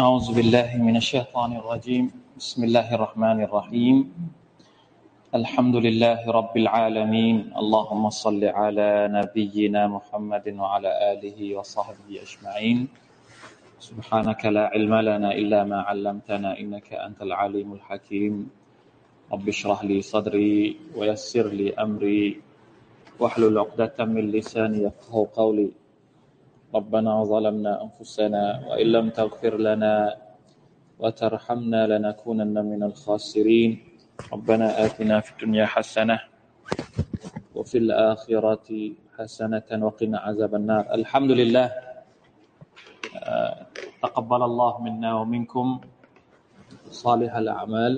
أعوذ بالله من الشيطان الرجيم. بسم الله الرحمن الرحيم. الحمد لله رب العالمين. اللهم صل على نبينا محمد وعلى آله وصحبه أجمعين. سبحانك لا علم لنا إلا ما علمتنا إنك أنت العليم الحكيم. رب اشرح لي صدري ويسر لي أمري. واحلل عقدة من لساني يفقه قولي. ربنا ظلمنا أنفسنا وإن لم تغفر لنا وترحمنا لنكونن من الخاسرين ربنا آتنا في الدنيا حسنة وفي الآخرة حسنة وقنا عذاب النار الحمد لله تقبل الله منا ومنكم صالح الأعمال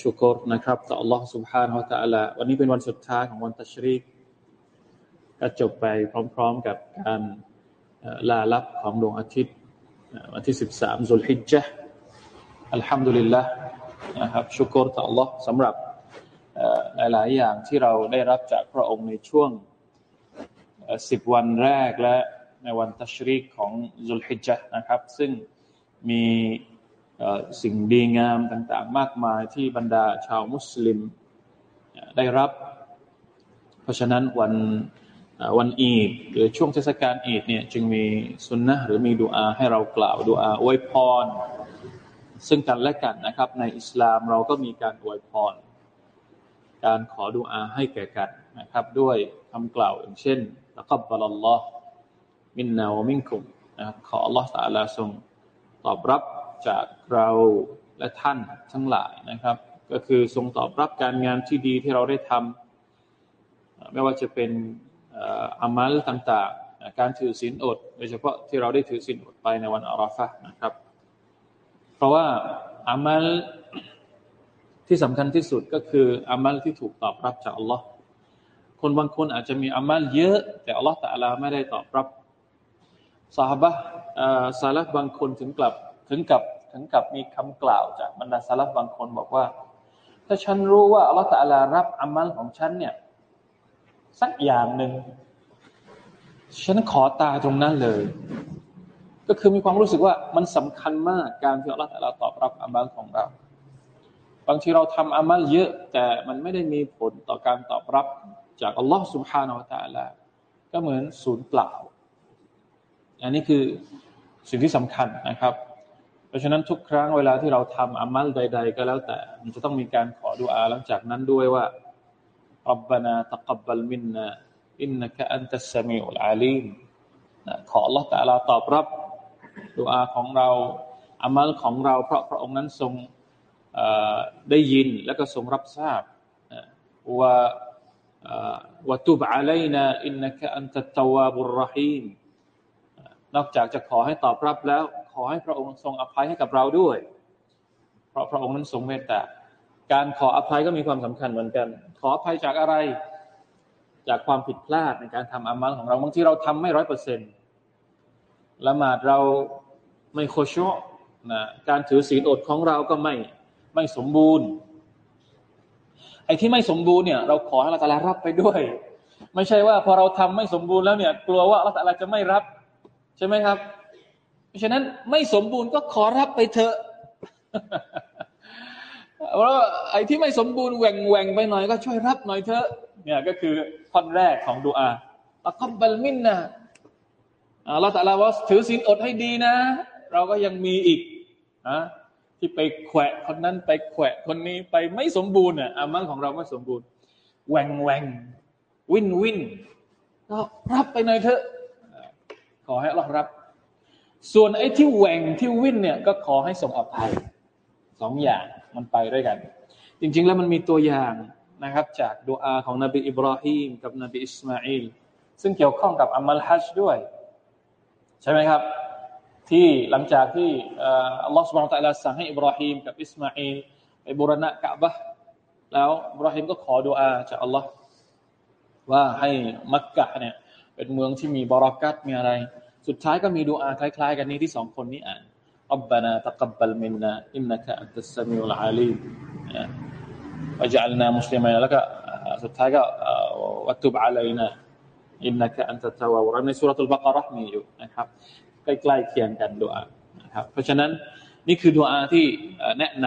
ชุกรนะครับต่อ Allah سبحانه และ تعالى วันนี้เป็นวันสุดท้ายของวันตัชรีก ก็จบไปพร้อมๆกับการลาลับของดวงอาทิตย์ วันที่ 13สุลฮิจจ์อัลฮัมดุลิลละนะครับชุกรต่อ Allah สำหรับหลาย ๆ อย่างที่เราได้รับจากพระองค์ในช่วงสิบวันแรกและในวันตัชรีกของซุลฮิจจ์นะครับ ซึ่งมีสิ่งดีงามต่าง ๆ มากมายที่บรรดาชาวมุสลิมได้รับ เพราะฉะนั้นวัน วันอีดหรือช่วงเทศกาลอีดเนี่ยจึงมีสุนนะหรือมีดูอาให้เรากล่าวดูอาอวยพร ซึ่งกันและกันนะครับ ในอิสลามเราก็มีการอวยพร การขอดูอาให้แก่กันนะครับ ด้วยคำกล่าวอย่างเช่นตะกับบลัลลอฮ์มินนาวมินคุมนะครับขอ Allah ตาลาทรงตอบรับจากเราและท่านทั้งหลายนะครับ ก็คือทรงตอบรับการงานที่ดีที่เราได้ทำไม่ว่าจะเป็น อามัลต่างๆ การถือศีลอด โดยเฉพาะที่เราได้ถือศีลอดไปในวันอาราฟะนะครับ เพราะว่าอามัลที่สำคัญที่สุดก็คืออามัลที่ถูกตอบรับจากอัลลอฮ์คนบางคนอาจจะมีอามัลเยอะ แต่อัลลอฮ์แต่อัลาไม่ได้ตอบรับสาบะซาลฟบางคนถึงกลับถึงกับถึงกับมีคำกล่าวจากบรรดาซาลฟบางคนบอกว่า ถ้าฉันรู้ว่าอัลลอฮ์แต่อัลารับอามัลของฉันเนี่ย สักอย่างหนึ่งฉันขอตาตรงนั้นเลย ก็คือมีความรู้สึกว่ามันสำคัญมากการที่อัลลอฮฺเราตอบรับอามัลของเรา บางทีเราทำอามัลเยอะ แต่มันไม่ได้มีผลต่อการตอบรับจากอัลลอฮฺสุบฮานาวะตาลาก็เหมือนศูนย์เปล่า อันนี้คือสิ่งที่สำคัญนะครับ เพราะฉะนั้นทุกครั้งเวลาที่เราทำอามัลใด ๆ ก็แล้วแต่มันจะต้องมีการขอดุอาหลังจากนั้นด้วยว่า ربنا تقبل منا إنك أنت السميع العليم ขอ Allah ตาลาตอบรับดุอาของเราอามัลของเราเพราะพระองค์นั้นทรงได้ยินและก็ทรงรับทราบว่าว่าตุบอะลัยนาอินนักอันตัตตวาบุรรหีมนอกจากจะขอให้ตอบรับแล้ว ขอให้พระองค์ทรงอภัยให้กับเราด้วย เพราะพระองค์นั้นทรงเมตตา การขออภัยก็มีความสำคัญเหมือนกัน ขออภัยจากอะไร จากความผิดพลาดในการทำอามัลของเราบางทีเราทำไม่ร้อยเปอร์เซ็นต์ละหมาดเราไม่โคชนะการถือศีลอดของเราก็ไม่ไม่สมบูรณ์ไอ้ที่ไม่สมบูรณ์เนี่ย เราขอให้เราตะลารับไปด้วย ไม่ใช่ว่าพอเราทำไม่สมบูรณ์แล้วเนี่ย กลัวว่าเราตะลาจะไม่รับ ใช่ไหมครับ เพราะฉะนั้นไม่สมบูรณ์ก็ขอรับไปเถอะ เพราะไอ้ที่ไม่สมบูรณ์แหว่งแหว่งไปหน่อยก็ช่วยรับหน่อยเถอะเนี่ยก็คือท่อนแรกของดูอาอักบัลมินนะเราแต่ละว่าถือศีลอดให้ดีนะ เราก็ยังมีอีกนะที่ไปแขวะคนนั้นไปแขวะคนนี้ไปไม่สมบูรณ์อะอามัลของเราไม่สมบูรณ์แหว่งแหว่งวินวินก็รับไปหน่อยเถอะ ขอให้เรารับ ส่วนไอ้ที่แหว่งที่วินเนี่ยก็ขอให้ส่งอภัยสองอย่าง มันไปด้วยกัน จริง ๆ แล้วมันมีตัวอย่างนะครับ จากดูอาของนบีอิบราฮิมกับนบีอิสมาอิลซึ่งเกี่ยวข้องกับอามัลฮัจด้วย ใช่ไหมครับ ที่หลังจากที่อัลลอฮฺสุบานตะลาสั่งให้อิบราฮิมกับอิสมาอิลไปบูรณะกะบะแล้วอิบราฮิมก็ขอดูอาจากอัลลอฮ์ว่าให้มักกะเนี่ยเป็นเมืองที่มีบารักัตมีอะไร สุดท้ายก็มีดูอาคล้าย ๆ กันนี้ที่สองคนนี้อ่าน ربنا تقبل منا إنك أنت السميع العليم وجعلنا مسلمين لك สุดท้ายก็วัตุบอะลัยนะอินนักอันตะตะวาในสุรทูลบากรห์มีอยู่นะครับใกล้ๆเคียงกันดูอา นะครับ เพราะฉะนั้นนี่คือดุอาที่แนะน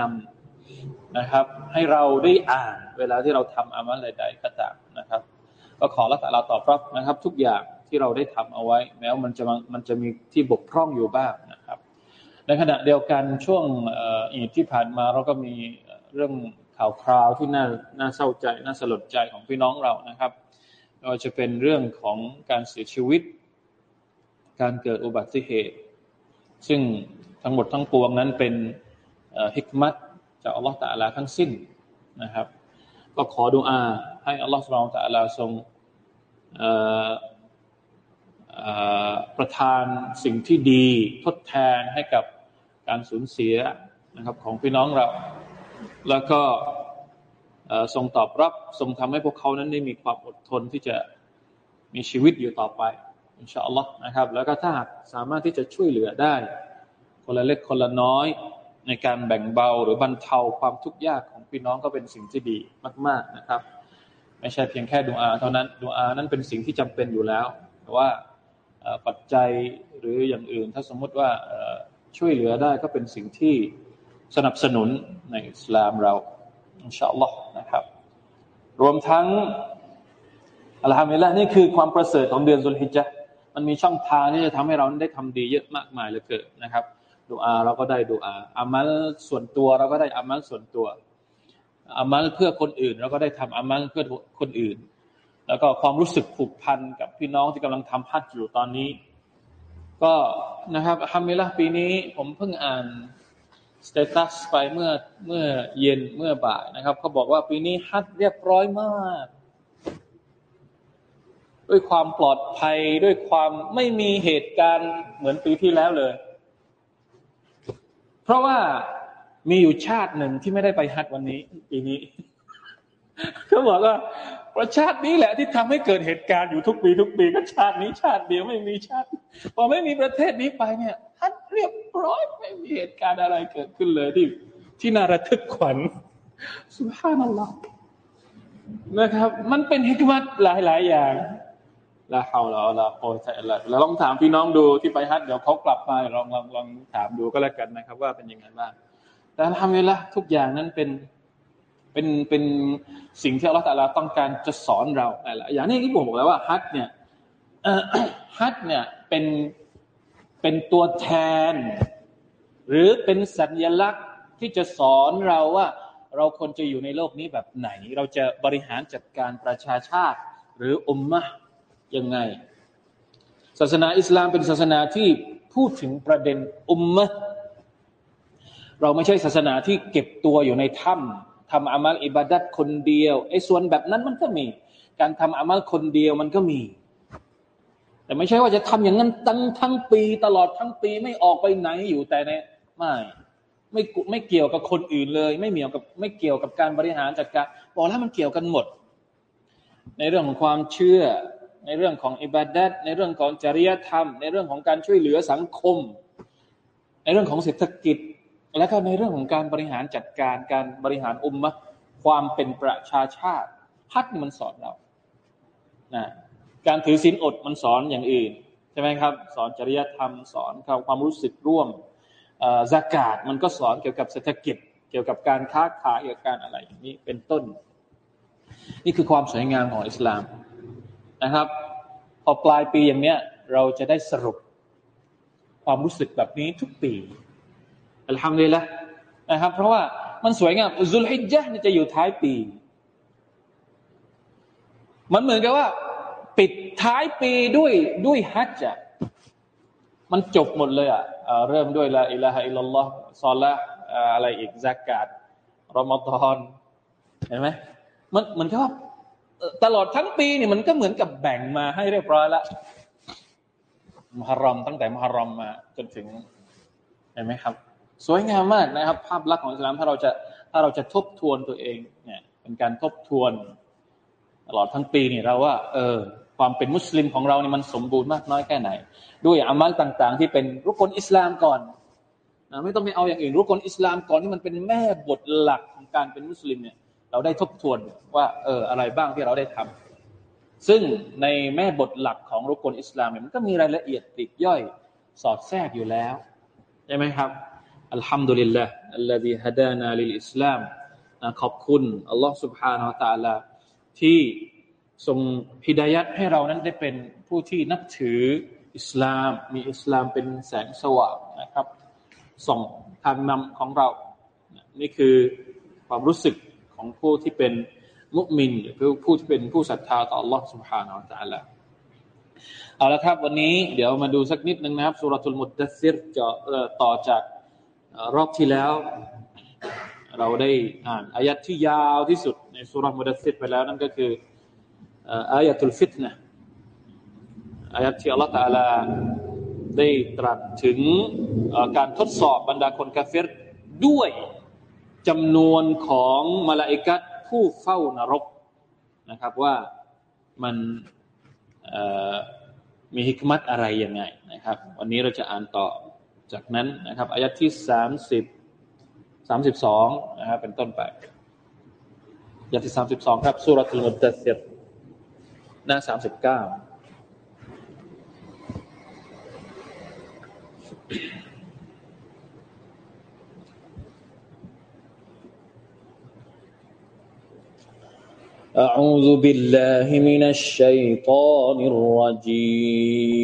ำนะครับ ให้เราได้อ่านเวลาที่เราทำอามัลใดๆก็ตามนะครับ ก็ขอละแต่เราตอบรับนะครับ ทุกอย่างที่เราได้ทำเอาไว้ แม้ว่ามันจะมันจะมีที่บกพร่องอยู่บ้างนะครับ ในขณะเดียวกันช่วงอีดที่ผ่านมาเราก็มีเรื่องข่าวคราวที่น่าน่าเศร้าใจน่าสลดใจของพี่น้องเรานะครับไม่ว่าจะเป็นเรื่องของการเสียชีวิต การเกิดอุบัติเหตุ ซึ่งทั้งหมดทั้งปวงนั้นเป็นฮิกมัตจากอัลลอฮฺตะลาทั้งสิ้นนะครับ ก็ขอดุอาให้อัลลอฮฺสุบานตะลาทรงประทานสิ่งที่ดีทดแทนให้กับ การสูญเสียนะครับของพี่น้องเรา แล้วก็ทรงตอบรับทรงทำให้พวกเขานั้นได้มีความอดทนที่จะมีชีวิตอยู่ต่อไปอินชาอัลลอฮ์นะครับ แล้วก็ถ้าหากสามารถที่จะช่วยเหลือได้ คนละเล็กคนละน้อยในการแบ่งเบาหรือบรรเทาความทุกข์ยากของพี่น้องก็เป็นสิ่งที่ดีมาก ๆนะครับ ไม่ใช่เพียงแค่ดูอาเท่านั้นดูอานั้นเป็นสิ่งที่จำเป็นอยู่แล้ว แต่ว่าปัจจัยหรืออย่างอื่น ถ้าสมมติว่า ช่วยเหลือได้ก็เป็นสิ่งที่สนับสนุนในอิสลามเราอินชาอัลลอฮ์นะครับ รวมทั้งอัลฮัมดุลิลละนี่คือความประเสริฐของเดือนสุลฮิจญะมันมีช่องทางที่จะทำให้เราได้ทำดีเยอะมากมายเลยเกิดนะครับดูอาเราก็ได้ดูอาอามัลส่วนตัวเราก็ได้อามัลส่วนตัวอามัลเพื่อคนอื่น เราก็ได้ทำอามัลเพื่อคนอื่น แล้วก็ความรู้สึกผูกพันกับพี่น้องที่กำลังทำฮัจญ์อยู่ตอนนี้ ก็นะครับ الحمد لله ปีนี้ผมเพิ่งอ่าน status ไปเมื่อเมื่อเย็นเมื่อบ่ายนะครับเขาบอกว่าปีนี้ฮัจญ์เรียบร้อยมาก ด้วยความปลอดภัยด้วยความไม่มีเหตุการณ์เหมือนปีที่แล้วเลย เพราะว่ามีอยู่ชาติหนึ่งที่ไม่ได้ไปฮัทวันนี้ปีนี้เขาบอกว่าประชาตินี้แหละที่ทำให้เกิดเหตุการณ์อยู่ทุกปีทุกปีก็ชาตินี้ชาติเดียวไม่มีชาติ พอไม่มีประเทศนี้ไปเนี่ยฮัทเรียบร้อยไม่มีเหตุการณ์อะไรเกิดขึ้นเลยที่ที่น่าระทึกขวัญสุภาพนัลลอฮ์นะครับ มันเป็นฮิกมัตหลาย ๆ อย่างละเฮาลาลาโอตะละเราลองถามพี่น้องดูที่ไปฮัทเดี๋ยวเขากลับมาลองลองลองถามดูก็แล้วกันนะครับ ว่าเป็นยังไงบ้างแต่ทำเวลาทุกอย่างนั้นเป็นเป็นเป็นสิ่งที่อัลลอฮฺตาลาต้องการจะสอนเราอะไรอย่างนี้ที่ผมบอกแล้วว่าฮัทเนี่ยฮัทเนี่ย เป็นเป็นตัวแทน หรือเป็นสัญลักษณ์ที่จะสอนเราว่า เราควรจะอยู่ในโลกนี้แบบไหน เราจะบริหารจัดการประชาชาติ หรืออุมมะยังไง ศาสนาอิสลามเป็นศาสนาที่พูดถึงประเด็นอุมมะเราไม่ใช่ศาสนาที่เก็บตัวอยู่ในถ้ำทำอามัลอิบาดัตคนเดียวไอ้ส่วนแบบนั้นมันก็มี การทำอามัลคนเดียวมันก็มี แต่ไม่ใช่ว่าจะทำอย่างนั้นตั้งทั้งปีตลอดทั้งปีไม่ออกไปไหนอยู่แต่ในไม่ไม่ไม่เกี่ยวกับคนอื่นเลย ไม่เกี่ยวกับไม่เกี่ยวกับการบริหารจัดการบอกแล้วมันเกี่ยวกันหมด ในเรื่องของความเชื่อ ในเรื่องของอิบาดัตในเรื่องของจริยธรรม ในเรื่องของการช่วยเหลือสังคม ในเรื่องของเศรษฐกิจ และก็ในเรื่องของการบริหารจัดการการบริหารอุมมะความเป็นประชาชาติฮัดมันสอนเรานะ การถือศีลอดมันสอนอย่างอื่นใช่ไหมครับ สอนจริยธรรมสอนความรู้สึกร่วมสากาศมันก็สอนเกี่ยวกับเศรษฐกิจ เกี่ยวกับการค้าขายเกี่ยวกับการอะไรอย่างนี้เป็นต้น นี่คือความสวยงามของอิสลามนะครับ พอปลายปีอย่างเนี้ยเราจะได้สรุปความรู้สึกแบบนี้ทุกปีอัลฮัมดุลิลละนะครับ เพราะว่ามันสวยงามซุลฮิจญะจะอยู่ท้ายปี มันเหมือนกับว่า ปิดท้ายปีด้วยด้วยฮัจจ์มันจบหมดเลยอะเริ่มด้วยละอิละฮะอิลลัลลอฮ์ซอลละอะไรอีกซักกาดรอมฎอนเห็นไหมมันเหมือนกับว่าตลอดทั้งปีนี่มันก็เหมือนกับแบ่งมาให้เรียบร้อยล้วมหรอมตั้งแต่มหรอมมาจนถึงเห็นไหมครับ สวยงามมากนะครับ ภาพลักษณ์ของอิสลามถ้าเราจะถ้าเราจะทบทวนตัวเองเนี่ยเป็นการทบทวน ตลอดทั้งปีนี่เราว่า เออ ความเป็นมุสลิมของเรานี่มันสมบูรณ์มากน้อยแค่ไหน ด้วยอามัลต่าง ๆ ที่เป็นรุกลอิสลามก่อนนะไม่ต้องไปเอาอย่างอื่นรุกลอิสลามก่อนที่มันเป็นแม่บทหลักของการเป็นมุสลิมเนี่ยเราได้ทบทวนว่าเอออะไรบ้างที่เราได้ทำ ซึ่งในแม่บทหลักของรุกลอิสลามมันก็มีรายละเอียดติดย่อยสอดแทรกอยู่แล้ว ใช่ไหมครับอัลฮัมดุลิลละอัลลอฮีฮะดานาลิลอิสลามขอบคุณอัลลอฮ์ سبحانه และ تعالى ที่ ทรงฮิดายัดให้เรานั้นได้เป็นผู้ที่นับถืออิสลาม มีอิสลามเป็นแสงสว่างนะครับส่องทางนำของเรา นี่คือความรู้สึกของผู้ที่เป็นมุมินหรือผู้ที่เป็นผู้ศรัทธาต่อ Allah سبحانه และ تعالى เอาละครับวันนี้เดี๋ยวมาดูสักนิดนึงนะครับสุรทูลมุดดัซิรจะต่อจากรอบที่แล้ว เราได้อ่านอายัดที่ยาวที่สุดในสุรมุดัซิรไปแล้วนั่นก็คือ อายะตุลฟิตนะอายัดที่อัลลอฮฺตาลาได้ตรัสถึงการทดสอบบรรดาคนกาเฟรด้วยจำนวนของมาลาอิกัดผู้เฝ้านรกนะครับว่ามันมีฮิกมัตอะไรยังไงนะครับ วันนี้เราจะอ่านต่อจากนั้นนะครับอายัดที่สามสิบสามสิบสองนะครับเป็นต้นไปอายัดที่สามสิบสองครับสุรทูลมุตตะเซร หน้าสามสิบเก้า أعوذ بالله من الشيطان الرجيم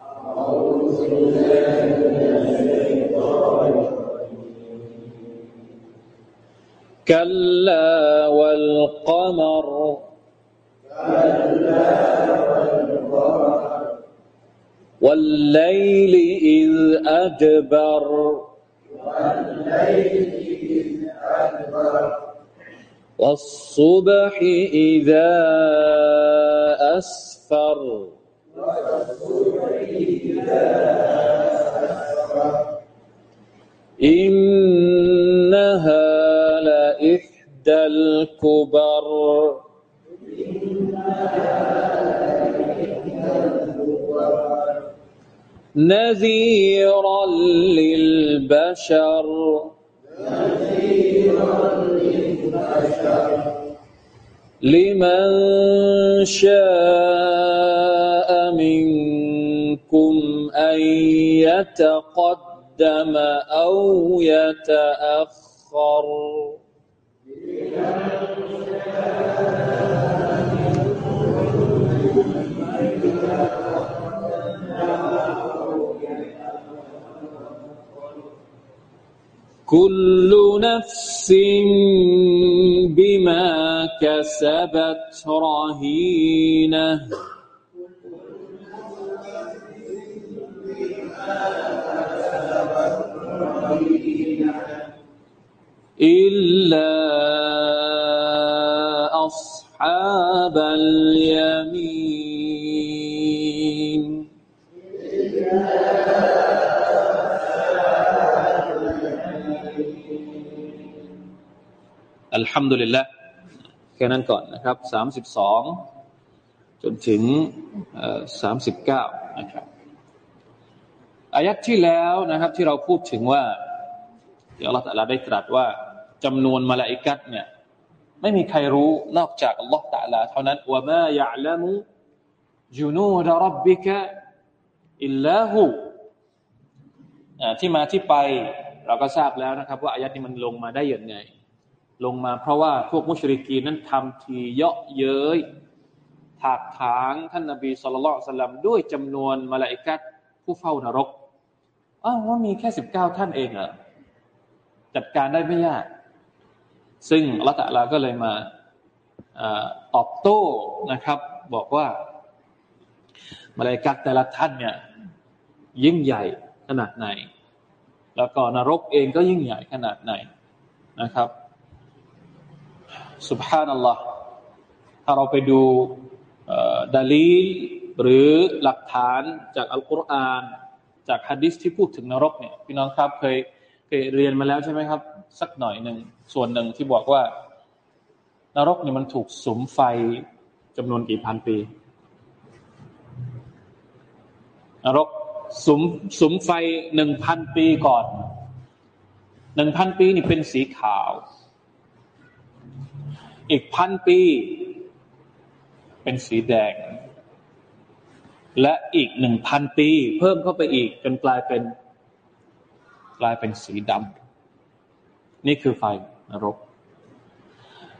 أعوذ بالله من الشيطان كلا والقمر كلا والقمر والليل إذ أدبر. والليل إذ أدبر والصبح إذا أسفر. إنها لإحدى الكبر. نذيرا للبشر. لمن شاء منكم أن يتقدم أو يتأخر. كل نفس بما كسبت رهينة. إلا أصحاب اليمين. อัลฮัมดุลิลละแค่นั้นก่อนนะครับสามสิบสองจนถึงสามสิบเก้านะครับอายัดที่แล้วนะครับ ที่เราพูดถึงว่าเดี๋ยวเราแต่ละได้ตรัสว่าจำนวนมาลาอิกัดเนี่ย ไม่มีใครรู้นอกจากอัลลอฮฺตะลาเท่านั้นว่ามายะลมุจุนูดรับบิกะอิลลาหูที่มาที่ไปเราก็ทราบแล้วนะครับ ว่าอายัดนี้มันลงมาได้อย่างไง ลงมาเพราะว่าพวกมุชริกีนั้นทำทีเยาะเย้ยถากถางท่านนบีสุลต่านสลัมด้วยจำนวนมาลาอิกัดผู้เฝ้านรกอ้าวว่ามีแค่สิบเก้าท่านเองเหรอจัดการได้ไม่ยาก ซึ่งละตะลาก็เลยมาตอบโต้นะครับ บอกว่ามาลาอิกัดแต่ละท่านเนี่ยยิ่งใหญ่ขนาดไหน แล้วก็นรกเองก็ยิ่งใหญ่ขนาดไหนนะครับ สุบฮานัลลอฮ์ถ้าเราไปดูดาลีลหรือหลักฐานจากอัลกุรอานจากฮะดิษที่พูดถึงนรกเนี่ยพี่น้องครับเคยเคยเรียนมาแล้วใช่ไหมครับ สักหน่อยหนึ่งส่วนหนึ่งที่บอกว่านรกเนี่ยมันถูกสมไฟจำนวนกี่พันปี นรกสมสมไฟหนึ่งพันปีก่อนหนึ่งพันปีนี่เป็นสีขาว อีกพันปี เป็นสีแดง และอีกหนึ่งพันปี เพิ่มเข้าไปอีกจนกลายเป็น กลายเป็นสีดำนี่คือไฟนรก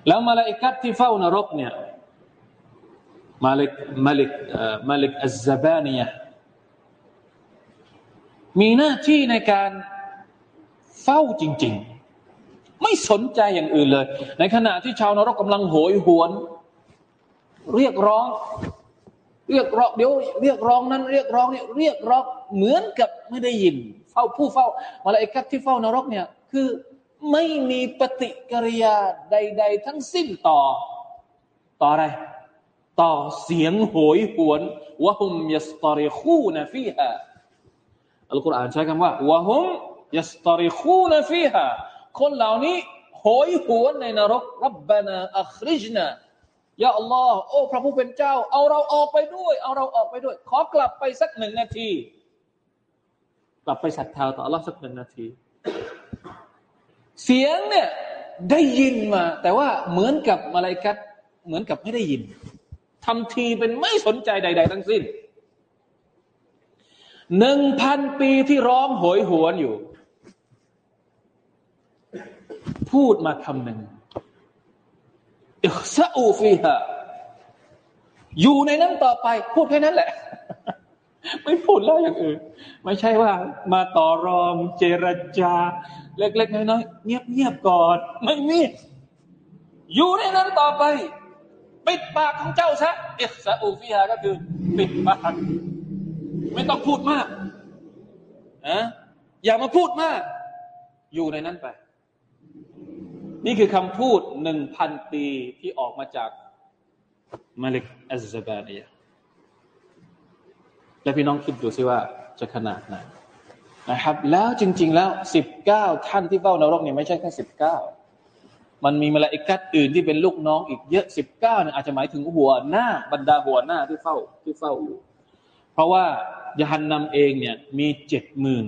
แล้วมาลาอิกัดที่เฝ้านรกเนี่ยมาลิกมาลิกมาลิกอัลซาบานียมีหน้าที่ในการเฝ้าจริง ๆ ไม่สนใจอย่างอื่นเลย ในขณะที่ชาวนรกกำลังโหยหวน เรียกร้อง เรียกร้องเดี๋ยวเรียกร้องนั้น เรียกร้องนี่เรียกร้องเหมือนกับไม่ได้ยิน เฝ้าผู้เฝ้ามาลาอิกัดที่เฝ้านรกเนี่ยคือไม่มีปฏิกิริยาใด ๆ ทั้งสิ้นต่อ ต่ออะไร ต่อเสียงโหยหวนวะฮุมยัสตาริคูนฟีฮาอัลกุรอานใช้คำว่าวะฮุมยัสตาริคูนฟีฮา คนเหล่านี้โหยหวนในนรกรับบานาอัคริจนายาอัลลอฮ์โอ้ พระผู้เป็นเจ้า เอาเราออกไปด้วย เอาเราออกไปด้วย ขอกลับไปสักหนึ่งนาที กลับไปศรัทธาต่ออัลลอฮ์สักหนึ่งนาที เสียงเนี่ยได้ยินมา แต่ว่าเหมือนกับมาลายกัดเหมือนกับไม่ได้ยินทำทีเป็นไม่สนใจใด ๆ ทั้งสิ้นหนึ่งพันปีที่ร้องโหยหวนอยู่ พูดมาคำหนึ่งอิซาอูฟีฮะอยู่ในนั้นต่อไป พูดแค่นั้นแหละ ไม่พูดแล้วอย่างอื่น ไม่ใช่ว่า มาต่อรองเจรจา เล็กๆน้อยๆเงียบๆก่อน ไม่มี อยู่ในนั้นต่อไป ปิดปากของเจ้าซะอิซาอูฟีฮะก็คือ ปิดปากไม่ต้องพูดมากนะอย่ามาพูดมาก อยู่ในนั้นไป นี่คือคำพูดหนึ่งพันปีที่ออกมาจากมาลิกอัซซบานียและพี่น้องคิดดูสิว่าจะขนาดไหนนะครับ แล้วจริง ๆ แล้วสิบเก้าท่านที่เฝ้านรกเนี่ยไม่ใช่แค่สิบเก้ามันมีมาลาอิกัดอื่นที่เป็นลูกน้องอีกเยอะสิบเก้าเนี่ยอาจจะหมายถึงหัวหน้าบรรดาหัวหน้าที่เฝ้าที่เฝ้าอยู่ เพราะว่ายฮันนำเองเนี่ยมีเจ็ดหมื่น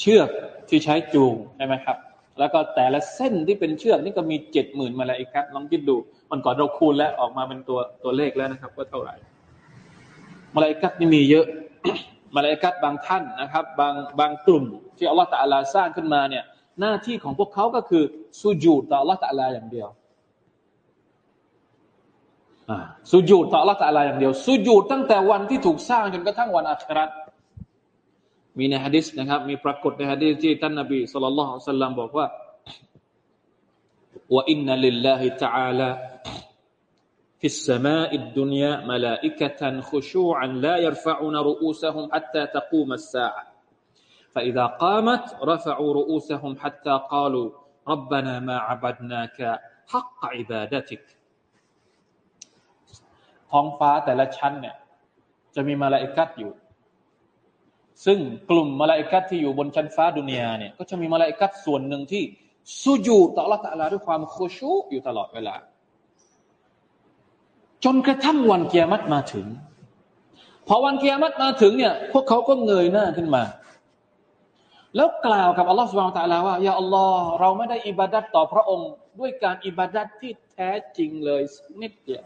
เชือกที่ใช้จูงใช่ไหมครับ แล้วก็แต่ละเส้นที่เป็นเชือกนี่ก็มีเจ็ดหมื่นมาแลาอิกัดลองคิดดูมันก่อนเราคูณแล้วออกมาเป็นตัวตัวเลขแล้วนะครับ ว่าเท่าไหร่มาลาอิกัดนี่มีเยอะมาลาอิกัดบางท่านนะครับ บางบางกลุ่ม ที่อัลลอฮฺตะอาลาสร้างขึ้นมาเนี่ย หน้าที่ของพวกเขาก็คือสุญูดต่ออัลลอฮฺตะอาลาอย่างเดียวสุญูดต่ออัลลอฮฺตะอาลาอย่างเดียวสุญูดตั้งแต่วันที่ถูกสร้างจนกระทั่งวันอาครา มีในฮะดิษนะครับมีปรากฏในฮะดิษที่ท่านนบีสุลต่านละสัลลัมบอกว่าว่าอินนัลิลลาฮิตะอาลา في السماء الدنيا ملائكة خشوعا لا يرفعون رؤوسهم حتى تقوم الساعة فإذا قامت رفعوا رؤوسهم حتى قالوا ربنا ما عبدناك حق عبادتك ท้องฟ้าแต่ละชั้นเนี่ยจะมีมาลาอิกัดอยู่ ซึ่งกลุ่มมาลาอิกัดที่อยู่บนชั้นฟ้าดุนยาเนี่ยก็จะมีมาลาอิกัดส่วนหนึ่งที่สุญูต่อละตะลาด้วยความโคชูอยู่ตลอดเวลา จนกระทั่งวันเกียรติมาถึง พอวันเกียรติมาถึงเนี่ยพวกเขาก็เงยหน้าขึ้นมา แล้วกล่าวกับอัลลอฮฺสุบานตะลาว่ายาอัลลอฮ์เราไม่ได้อิบาดัตต่อพระองค์ ด้วยการอิบาดัตที่แท้จริงเลยนิดเดียว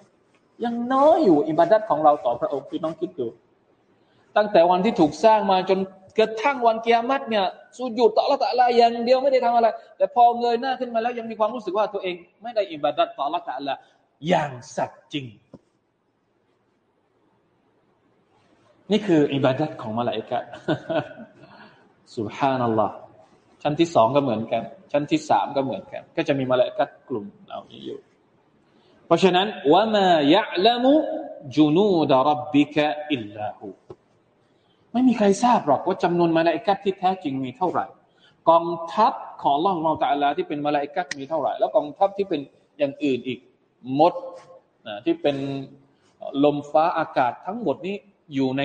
ยังน้อยอยู่อิบาดัตของเราต่อพระองค์พี่น้องคิดดู ตั้งแต่วันที่ถูกสร้างมาจนกระทั่งวันเกียรติเนี่ยสุญูดต่อละตะลาอย่างเดียวไม่ได้ทำอะไร แต่พอเงยหน้าขึ้นมาแล้วยังมีความรู้สึกว่าตัวเองไม่ได้อิบาดัตต่อละตะลาอย่างสัตย์จริง นี่คืออิบาดัตของมาลาอิกะสุบฮานัลลอฮ์ชั้นที่สองก็เหมือนกัน ชั้นที่สามก็เหมือนกัน ก็จะมีมาลาอิกะกลุ่มเหล่านี้อยู่ เพราะฉะนั้นว่ามายะละมุจุนูดรับบิกะอิลลาหู ไม่มีใครทราบหรอกว่าจำนวนมาลาอิกัดที่แท้จริงมีเท่าไหร่ กองทัพของล่องมอตาลาที่เป็นมาลาอิกัดมีเท่าไหร่ แล้วกองทัพที่เป็นอย่างอื่นอีกมดนะที่เป็นลมฟ้าอากาศทั้งหมดนี้อยู่ใน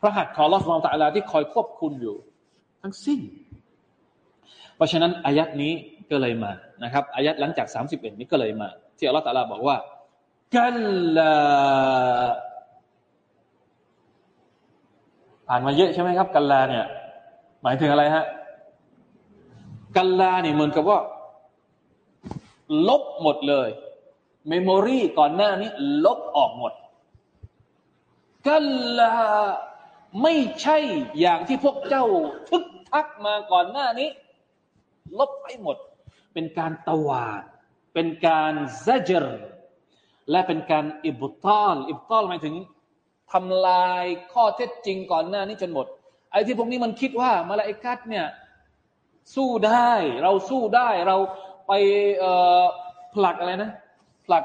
พระหัตถ์ของล่องมอตาลาที่คอยควบคุมอยู่ ทั้งสิ้น เพราะฉะนั้นอายัดนี้ก็เลยมานะครับอายัดหลังจาก 31 นี้ก็เลยมา ที่อัลลอฮฺตาลาบอกว่ากัลลา ผ่านมาเยอะใช่ไหมครับ กัลลาเนี่ย หมายถึงอะไรฮะ กัลลาเนี่ยเหมือนกับว่า ลบหมดเลย เมมโมรีก่อนหน้านี้ ลบออกหมด กัลลาไม่ใช่อย่างที่พวกเจ้าทึกทักมาก่อนหน้านี้ ลบไปหมด เป็นการตวาดเป็นการซจรและเป็นการอิบตอลอิบตอลหมายถึง ทำลายข้อเท็จจริงก่อนหน้านี้จนหมด ไอ้ที่พวกนี้มันคิดว่ามาลาอิกัดเนี่ยสู้ได้ เราสู้ได้เราไปผลักอะไรนะผลัก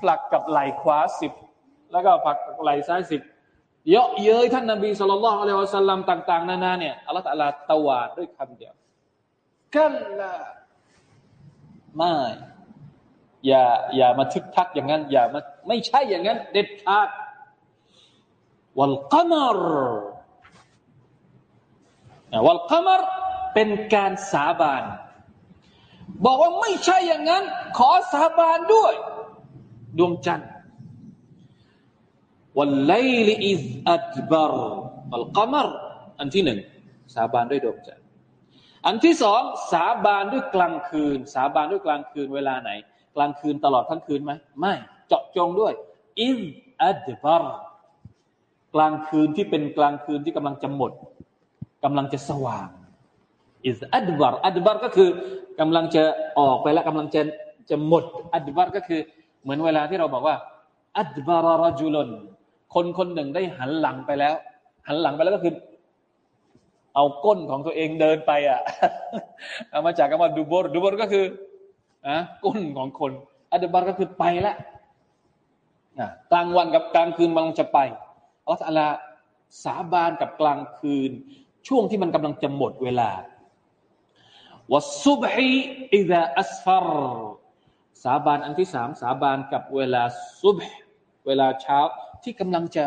ผลักกับไหล่ขวาสิบแล้วก็ผลักไหล่ซ้ายสิบเยาะเย้ยท่านนบีสุลต่านละอัลลอฮฺสัลลัมต่าง ๆ นานาเนี่ยอัลลอฮฺตะลาตวาดด้วยคำเดียวกันละไม่อย่าอย่ามาทึกทักอย่างนั้น อย่ามาไม่ใช่อย่างนั้น เด็ดขาด วัลกมรวัลกมรเป็นการสาบาน บอกว่าไม่ใช่อย่างนั้น ขอสาบานด้วย ดวงจันทร์วันไลลิอิซอัดบารอัลกมรอันที่หนึ่งสาบานด้วยดวงจันทร์อันที่สองสาบานด้วยกลางคืน สาบานด้วยกลางคืนเวลาไหน กลางคืนตลอดทั้งคืนไหมไม่ เจาะจงด้วยอิซอัดบาร กลางคืนที่เป็นกลางคืนที่กำลังจะหมดกำลังจะสว่างอิซอัดบารอัดบารก็คือกำลังจะออกไปแล้วกำลังจะจะหมด อัดบารก็คือ เหมือนเวลาที่เราบอกว่า อัดบารารจุลนคนคนหนึ่งได้หันหลังไปแล้ว หันหลังไปแล้วก็คือ เอาก้นของตัวเองเดินไปอะเอามาจากคำว่าดูบอร์ดูบอร์ก็คืออะก้นของคน อัดบารก็คือไปแล้วกลางวันกับกลางคืนมันจะไป อัลลอฮฺสาบานกับกลางคืน ช่วงที่มันกำลังจะหมดเวลาวัสุบฮีอิดะอัสฟารสาบานอันที่สามสาบานกับเวลาซุบเวลาเช้าที่กำลังจะ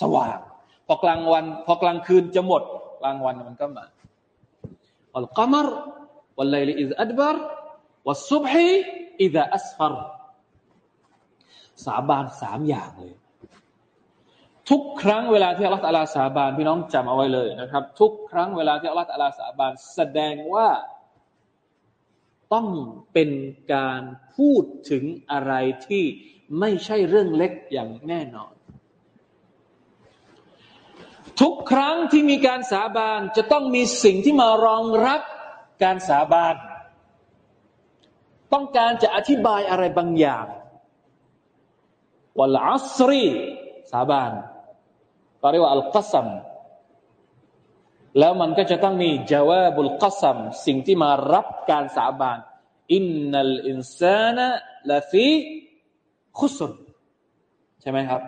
สว่าง พอกลางวัน พอกลางคืนจะหมด กลางวันมันก็มาอัลกัมรวัลไลลอิดอัดบารวัสุบฮีอิดะอัสฟารสาบานสามอย่างเลย ทุกครั้งเวลาที่อัลลอฮฺตะลาสาบานพี่น้องจำเอาไว้เลยนะครับ ทุกครั้งเวลาที่อัลลอฮฺตะลาสาบานแสดงว่า ต้องเป็นการพูดถึงอะไรที่ไม่ใช่เรื่องเล็กอย่างแน่นอน ทุกครั้งที่มีการสาบานจะต้องมีสิ่งที่มารองรับการสาบาน ต้องการจะอธิบายอะไรบางอย่างวัลอัสรีสาบาน เขาเรียกว่าอัลกัซัมแล้วมันก็จะต้องมีจาวาบุลกัซัมสิ่งที่มารับการสาบานอินนัลอินซานะลาฟีคุสรใช่ไหมครับ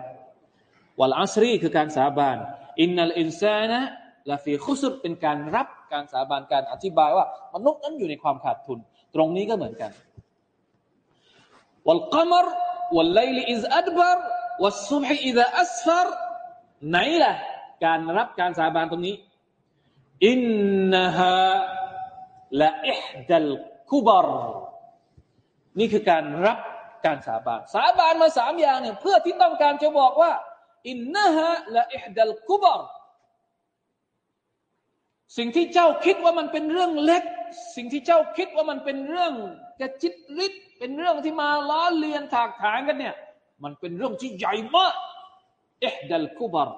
วัลอัสรีคือการสาบานอินนัลอินซานะลาฟีคุสรเป็นการรับการสาบานการอธิบายว่ามนุษย์นั้นอยู่ในความขาดทุน ตรงนี้ก็เหมือนกันวัลกมรวัลไลลิอิซอัดบารวัสซุบฮิอิซาอัสฟร ไหนล่ะ การรับการสาบานตรงนี้ อินนะฮะละอิฮดัลคุบรนี่คือการรับการสาบาน สาบานมาสามอย่างเนี่ยเพื่อที่ต้องการจะบอกว่า อินนะฮะละอิฮดัลคุบรสิ่งที่เจ้าคิดว่ามันเป็นเรื่องเล็ก สิ่งที่เจ้าคิดว่ามันเป็นเรื่องกระจิตริดเป็นเรื่องที่มาล้อเลียนถากถางกันเนี่ย มันเป็นเรื่องที่ใหญ่มาก เอฮดัลกุบาร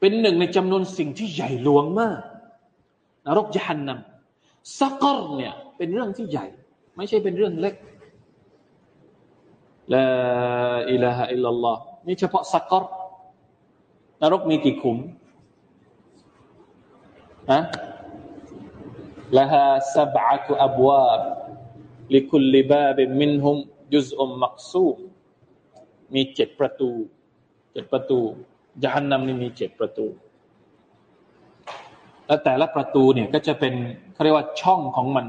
เป็นหนึ่งในจำนวนสิ่งที่ใหญ่หลวงมาก นรกยหันนำสักกรเนี่ยเป็นเรื่องที่ใหญ่ ไม่ใช่เป็นเรื่องเล็กละอิลาฮะอิลลัลลอฮ์นี่เฉพาะสักกรนรกมีกี่ขุมฮะละฮะสบะกุอับวาบลิคุลลิบาบิมินฮุมจุซอุมมักซูม มีเจ็ดประตู เจ็ดประตูยานนำนี่มีเจ็ดประตู แล้วแต่ละประตูเนี่ยก็จะเป็นเขาเรียกว่าช่องของมัน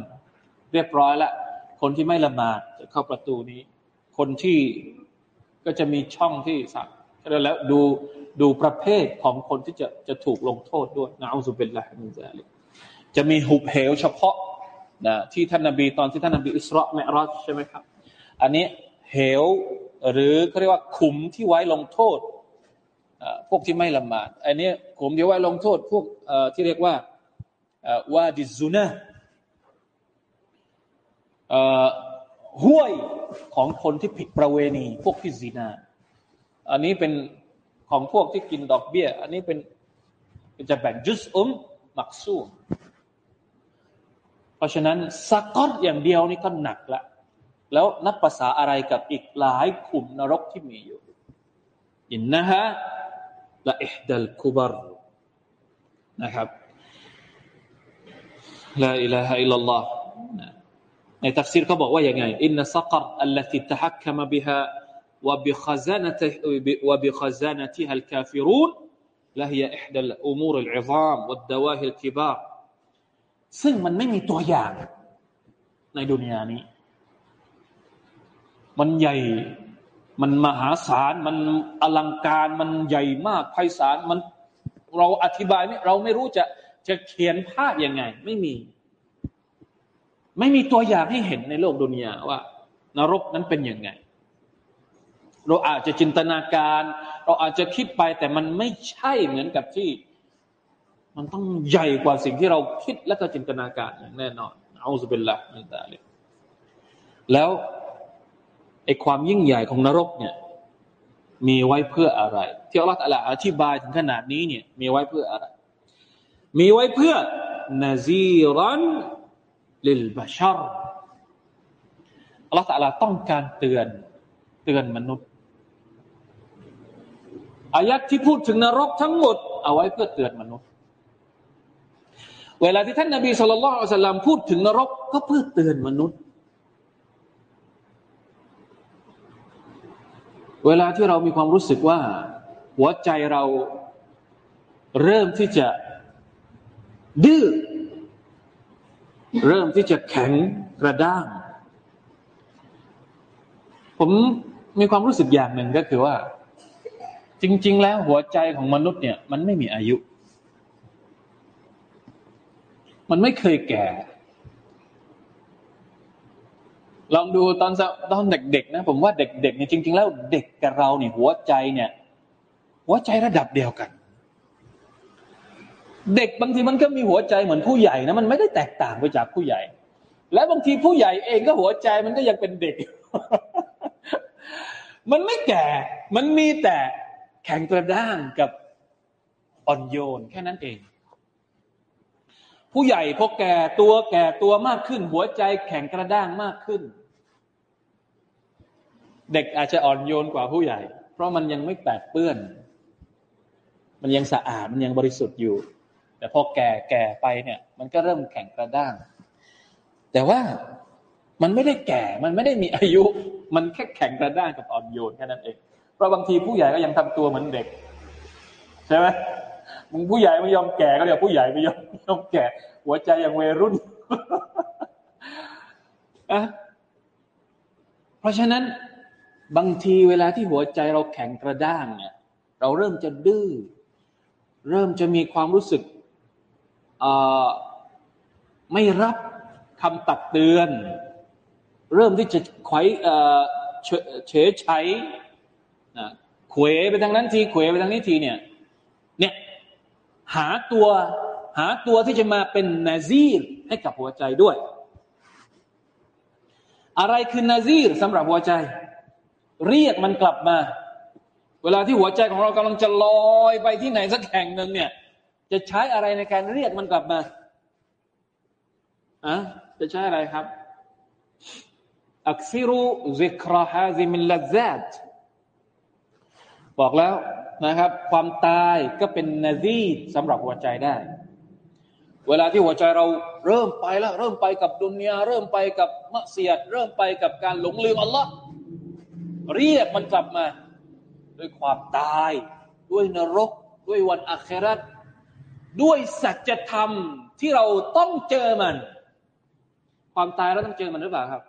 เรียบร้อยละ คนที่ไม่ละหมาดจะเข้าประตูนี้ คนที่ก็จะมีช่องที่สักแล้วดูดูประเภทของคนที่จะจะถูกลงโทษด้วยนะอัลลอฮฺเป็นละมินซาลิจะมีหุบเหวเฉพาะนะที่ท่านนบีตอนที่ท่านนบีอิสราเมรอจใช่ไหมครับ อันนี้เหว หรือเขาเรียกว่าขุมที่ไว้ลงโทษพวกที่ไม่ละหมาดอันนี้ขุมที่ไว้ลงโทษพวกที่เรียกว่าวาดิซุนะห้วยของคนที่ผิดประเวณี พวกที่ซีนา อันนี้เป็นของพวกที่กินดอกเบี้ย อันนี้เป็นจะแบ่งจุสอุมมักซูเพราะฉะนั้นสักกอตอย่างเดียวนี่ก็หนักละ แล้วนับภาษาอะไรกับอีกหลายขุมนรกที่มีอยู่อินนะฮะละอิฮดัลคุบรนะครับลาอิลาฮะอิลลัลลอฮ์ในตัฟซีรเขาบอกว่าอย่างไงอินนัสักรอัลลติตะฮักคมบิฮะ وبخزانته وبخزانتها الكافرون لهي إحدى الأمور العظام والدواهي الكبار ซึ่งมันไม่มีตัวอย่าง ในดุนยานี้ มันใหญ่ มันมหาศาล มันอลังการ มันใหญ่มากไพศาล มันเราอธิบายไม่เราไม่รู้จะจะเขียนภาพยังไง ไม่มี ไม่มีตัวอย่างให้เห็นในโลกดุนยาว่า นรกนั้นเป็นยังไง เราอาจจะจินตนาการ เราอาจจะคิดไปแต่มันไม่ใช่เหมือนกับที่ มันต้องใหญ่กว่าสิ่งที่เราคิดและก็จินตนาการอย่างแน่นอนเอาสุบิลละนั่นแต่เลยแล้ว ไอ้ความยิ่งใหญ่ของนรกเนี่ย มีไว้เพื่ออะไร ที่อัลลอฮฺอธิบายถึงขนาดนี้เนี่ยมีไว้เพื่ออะไร มีไว้เพื่อนาซีรันลิลบาชารอัลลอฮฺตะลาต้องการเตือนเตือนมนุษย์อายัดที่พูดถึงนรกทั้งหมด เอาไว้เพื่อเตือนมนุษย์ เวลาที่ท่านนาบีสุลต่านพูดถึงนรกก็เพื่อเตือนมนุษย์ เวลาที่เรามีความรู้สึกว่า หัวใจเราเริ่มที่จะดื้อเริ่มที่จะแข็งกระด้าง ผมมีความรู้สึกอย่างหนึ่งก็คือว่า จริง ๆ แล้วหัวใจของมนุษย์เนี่ย มันไม่มีอายุ มันไม่เคยแก่ ลองดูตอนตอนเด็กๆนะผมว่าเด็กๆเนี่ยจริง ๆ แล้วเด็กกับเราเนี่ยหัวใจเนี่ย หัวใจระดับเดียวกัน เด็กบางทีมันก็มีหัวใจเหมือนผู้ใหญ่นะมันไม่ได้แตกต่างไปจากผู้ใหญ่ และบางทีผู้ใหญ่เองก็หัวใจมันก็ยังเป็นเด็ก มันไม่แก่ มันมีแต่แข็งกระด้างกับอ่อนโยนแค่นั้นเอง ผู้ใหญ่พอแก่ตัวแก่ตัวมากขึ้น หัวใจแข็งกระด้างมากขึ้น เด็กอาจจะอ่อนโยนกว่าผู้ใหญ่ เพราะมันยังไม่แตกเปื้อน มันยังสะอาดมันยังบริสุทธิ์อยู่ แต่พอแก่แก่ไปเนี่ย มันก็เริ่มแข็งกระด้าง แต่ว่ามันไม่ได้แก่มันไม่ได้มีอายุ มันแค่แข็งกระด้างกับอ่อนโยนแค่นั้นเอง เพราะบางทีผู้ใหญ่ก็ยังทำตัวเหมือนเด็ก ใช่ไหมมึงผู้ใหญ่ไม่ยอมแก่ก็เรียกผู้ใหญ่ไม่ยอมยอมแก่ หัวใจยังวัยรุ่นอะเพราะฉะนั้น บางทีเวลาที่หัวใจเราแข็งกระด้างเนี่ยเราเริ่มจะดื้อเริ่มจะมีความรู้สึกไม่รับคำตักเตือน เริ่มที่จะไขเฉยใช้เขวไปทางนั้นทีเขวไปทางนี้ทีเนี่ยเนี่ยหาตัวหาตัวที่จะมาเป็นนาซีรให้กับหัวใจด้วย อะไรคือนาซีรสำหรับหัวใจ เรียกมันกลับมา เวลาที่หัวใจของเรากำลังจะลอยไปที่ไหนสักแห่งหนึ่งเนี่ย จะใช้อะไรในการเรียกมันกลับมาอะจะใช้อะไรครับอักซิรุซิคราฮาซิมิลลาซัดบอกแล้วนะครับ ความตายก็เป็นนาซีดสำหรับหัวใจได้ เวลาที่หัวใจเราเริ่มไปแล้ว เริ่มไปกับดุนยาเริ่มไปกับมัเสียด เริ่มไปกับการหลงลืมอัลลอฮ์ เรียกมันกลับมา ด้วยความตาย ด้วยนรก ด้วยวันอัคราตด้วยสัจธรรมที่เราต้องเจอมัน ความตายเราต้องเจอมันหรือเปล่าครับ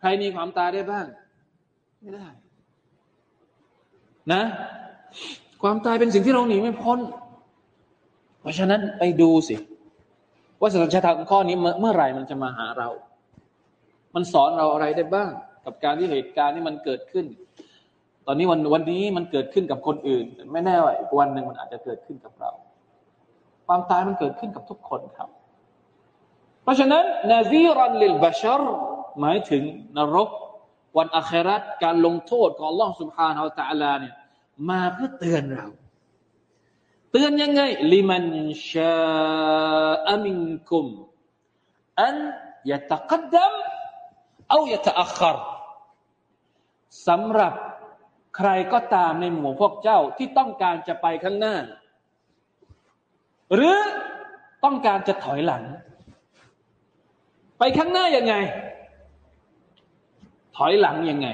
ใครมีความตายได้บ้าง ไม่ได้ นะ ความตายเป็นสิ่งที่เราหนีไม่พ้น เพราะฉะนั้นไปดูสิว่าสัจธรรมข้อนี้เมื่อไหร่มันจะมาหาเรา มันสอนเราอะไรได้บ้าง กับการที่เหตุการณ์นี่มันเกิดขึ้น ตอนนี้วันวันนี้มันเกิดขึ้นกับคนอื่น ไม่แน่ว่าอีกวันหนึ่งมันอาจจะเกิดขึ้นกับเรา ความตายมันเกิดขึ้นกับทุกคนครับ เพราะฉะนั้นนาซีรันลิลบาชรหมายถึงนรก วันอัคราการลงโทษของล่องสุภาเอาตะลาเนี่ยมาเพื่อเตือนเราเตือนยังไงลิมันชาอามินคุมอันยะตะกดัมเอายะตะอัคร สำหรับใครก็ตามในหมู่พวกเจ้าที่ต้องการจะไปข้างหน้า หรือต้องการจะถอยหลัง ไปข้างหน้ายังไง ถอยหลังยังไง